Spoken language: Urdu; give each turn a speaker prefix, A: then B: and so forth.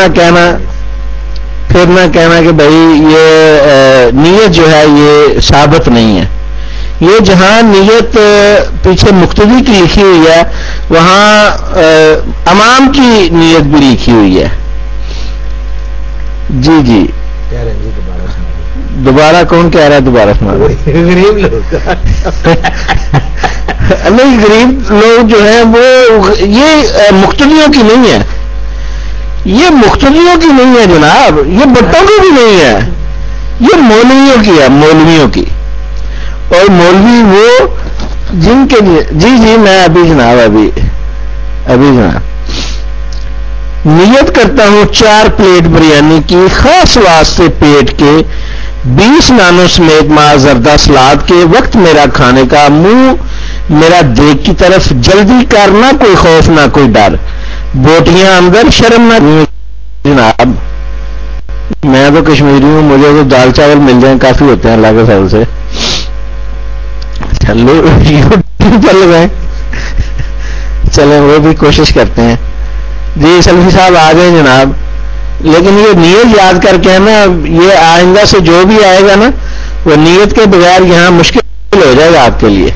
A: نہ کہنا پھر نہ کہنا کہ بھائی یہ نیت جو ہے یہ ثابت نہیں ہے۔ یہ جہاں نیت پیچھے مختلف کی لکھی ہوئی ہے وہاں امام کی نیت بھی لکھی ہوئی ہے۔ جی جی۔ دوبارہ کون کہہ رہا ہے؟ دوبارہ سنا غریب لوگ۔ نہیں غریب لوگ جو ہیں وہ یہ مختلفوں کی نہیں ہے۔ یہ مختلفوں کی نہیں ہے جناب، یہ بٹوں کی بھی نہیں ہے۔ یہ مولویوں کی ہے، مولویوں کی۔ اور مولوی وہ جن کے جی جی میں ابھی جناب، ابھی ابھی جناب۔ نیت کرتا ہوں چار پلیٹ بریانی کی، خاص واسطے پیٹ کے۔ بیس نانوں سمیت ماں زردہ سلاد کے۔ وقت میرا کھانے کا منہ میرا دیکھ کی طرف جلدی کرنا کوئی خوف، نہ کوئی ڈر۔ بوٹیاں اندر شرم نہ جناب، میں تو کشمیری ہوں، مجھے تو دال چاول مل جائیں، کافی ہوتے ہیں، اللہ کے سال سے۔ چلو چل گئے چلیں، وہ بھی کوشش کرتے ہیں۔ جی سلفی صاحب آ گئے جناب۔ لیکن یہ نیت یاد کر کے نا، یہ آئندہ سے جو بھی آئے گا نا، وہ نیت کے بغیر یہاں مشکل ہو جائے گا آپ کے لیے۔